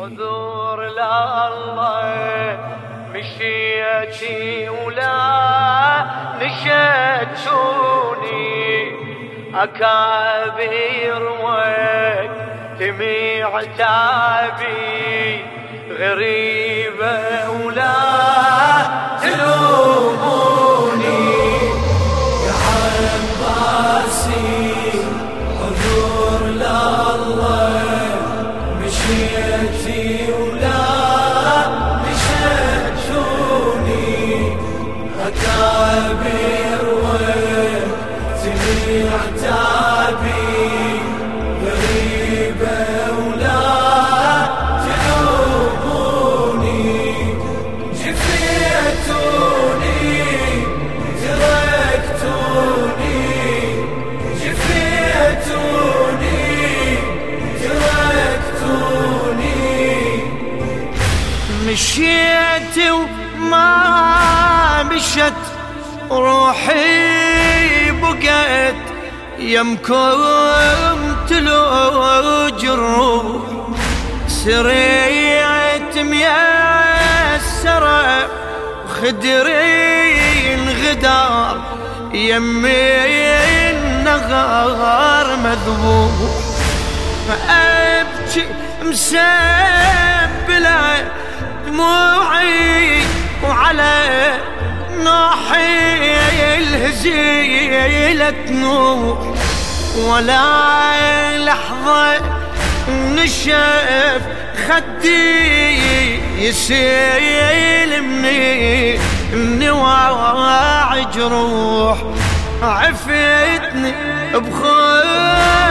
عذور لله. مشيتي ولا نشدتوني أكابر وتمي عتابي غريبة ولا مشيت وما مشت روحي بقيت يمكم تلوج الروح سريت ميسرة خدري انغدار يمي النغار مذبوح. فأبكي مسبلة دموعي وعلى ناحي الهزيلة تنوح ولا لحظة نشف خدي يسيل مني مني واعي جروح. عفتني بخطتي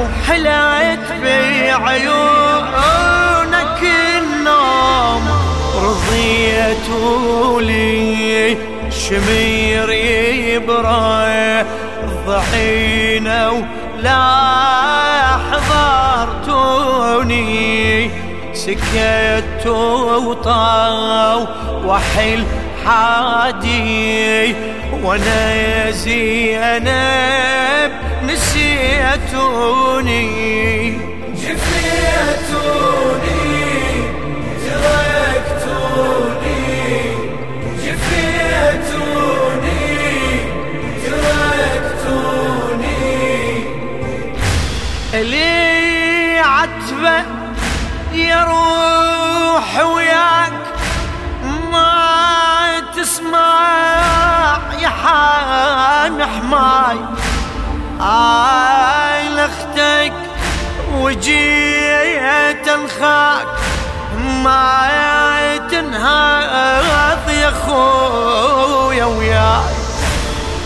الحمى وحليت بعيونك النوم رضيت لي شمير يبرى ضحينا ولا حضرتوني. سكت وطاو وحل حادي وأنا يا زينب نسيتوني. جفيتوني تركتوني جفيتوني تركتوني لي عتبة يا روح وياك ما تسمع يا حان حماي. آي لختك وجيت انخاك ما تنهض يا خويا وياي.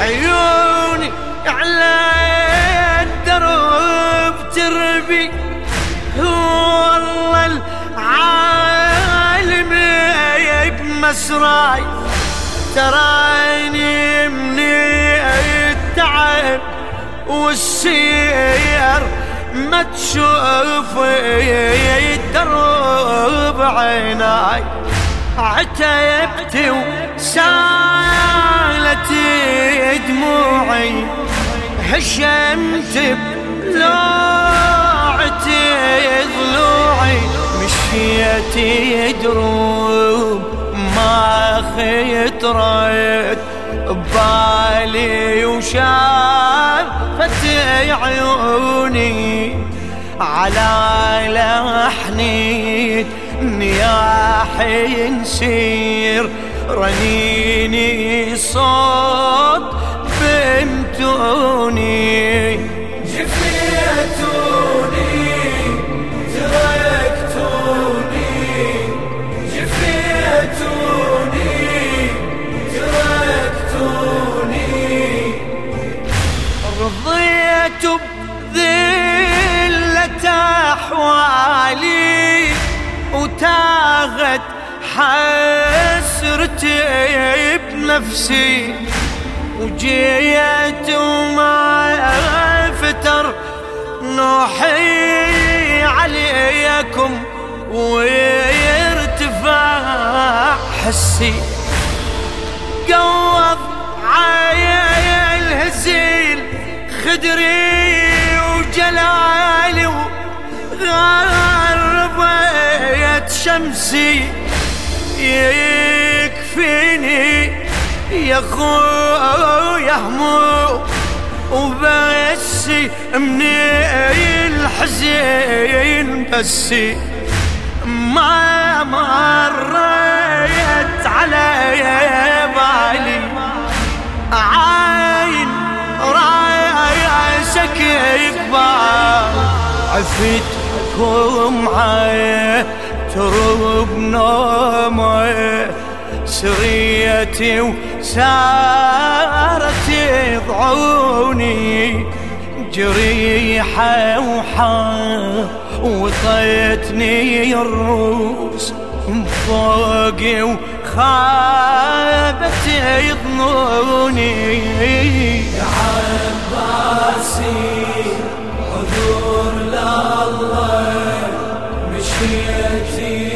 عيوني على الدرب تربي والله العالم بمسراي. تراني من التعب. والسير ما تشوف الدرب عيناي. عتبت وسالت دموعي هشمت بلوعتي ضلوعي. مشيت دروب ما خطرت ببالي وشافت عيوني على لحني نياحي نسير رنيني صوت بمتوني أحوالي وتاغت حسرتي بنفسي. وجيت وما فتر نوحي عليكم ويرتفع حسي. قوض عايل هزيل قدري شمسي يكفيني يا خويا همو وبسي من الحزين بسي ما مريت علي بالي عين رايسك يكبر. عفتكم عين ترب نومي سريتي وسارت ضعوني جريحة وحا وطيتني الروس فوقي وخابت يظنوني يا عباسي عذور لله. مشيتي ولا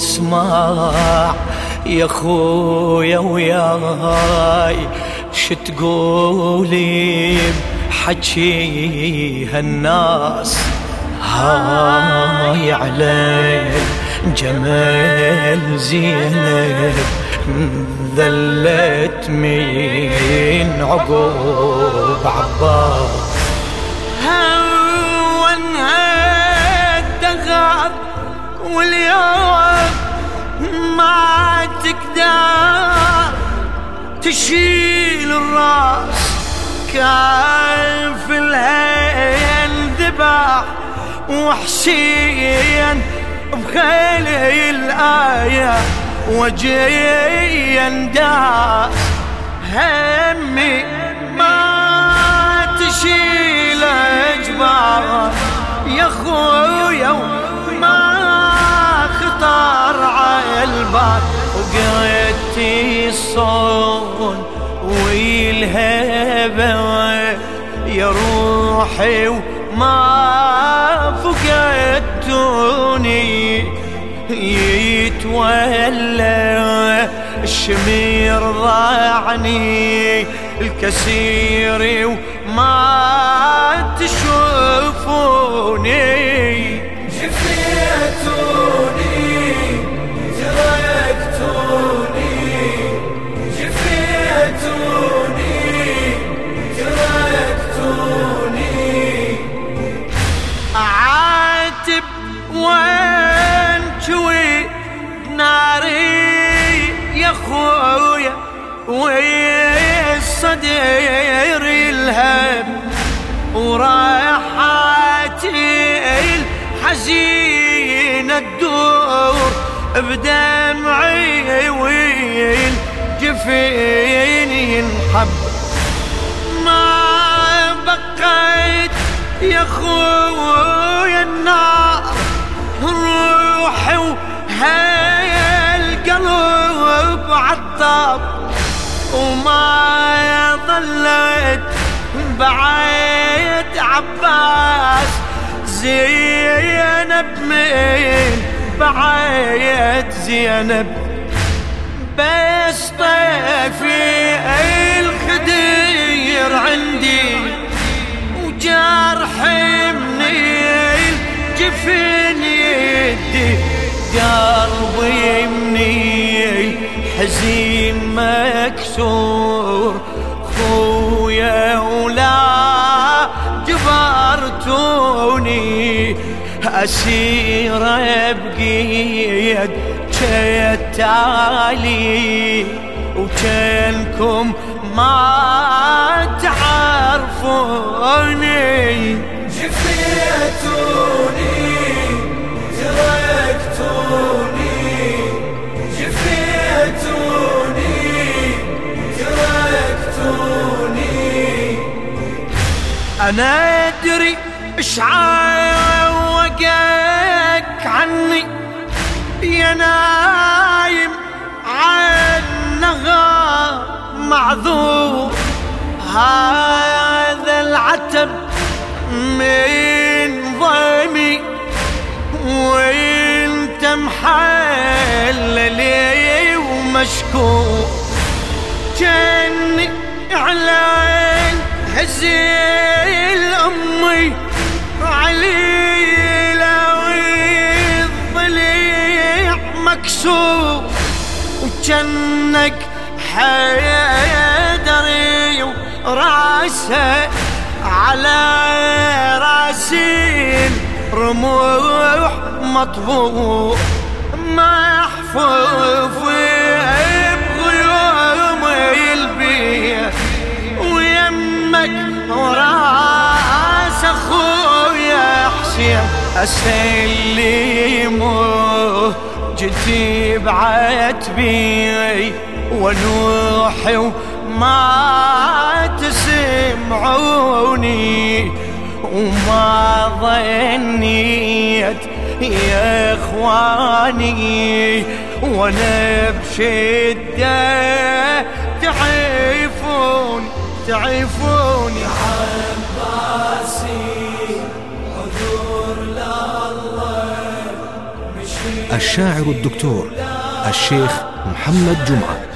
قوم اسمع يا خويا وياي شتقولي حكي هالناس هاي علي جمال زينب ذلت من عقوب عباس. واليوم ما تقدر تشيل الراس. كان في الهين ذبح وحشيا بخيل الآية وجيا داس همي ما تشيل أجبار. يا خويا ما خطر على وقريتي الصون والهبة يا روحي وما فقدتوني. يتولى الشمير ضاعني الكثير وما يا خويا والصدير الهم وراحاتي الحزينة تدور بدمعي والجفين ينحب. ما بقيت يا خويا النار روحي وهاي عطاب وما ظلت بعيد عباس. زينب من بعيد زينب. بس طيفي الخدير عندي وجرح من الجفن يدي. قلبي مني حزين مكسور خويا ولا جبرتوني أسير بقيد تالي وكانكم ما تعرفوني. جفيتوني تركتوني أنا أدري إيش عوقك عني. يا نايم عنها معذور. هذا العتب من ضيمي. وانت محللي ومشكور؟ جني إعلان هزيل أمي علي لو الضليع مكسور وجنك حيدري وراسه على راسي رموح مطبوع محفوظ بغيوم البيت ويمك وراس حسين أسلمه جتي بعتبي ونوحي وما تسمعوني وما ظنيت يا إخواني وأنا بشده تعرفون تعرفون الشاعر الدكتور الشيخ محمد جمعة.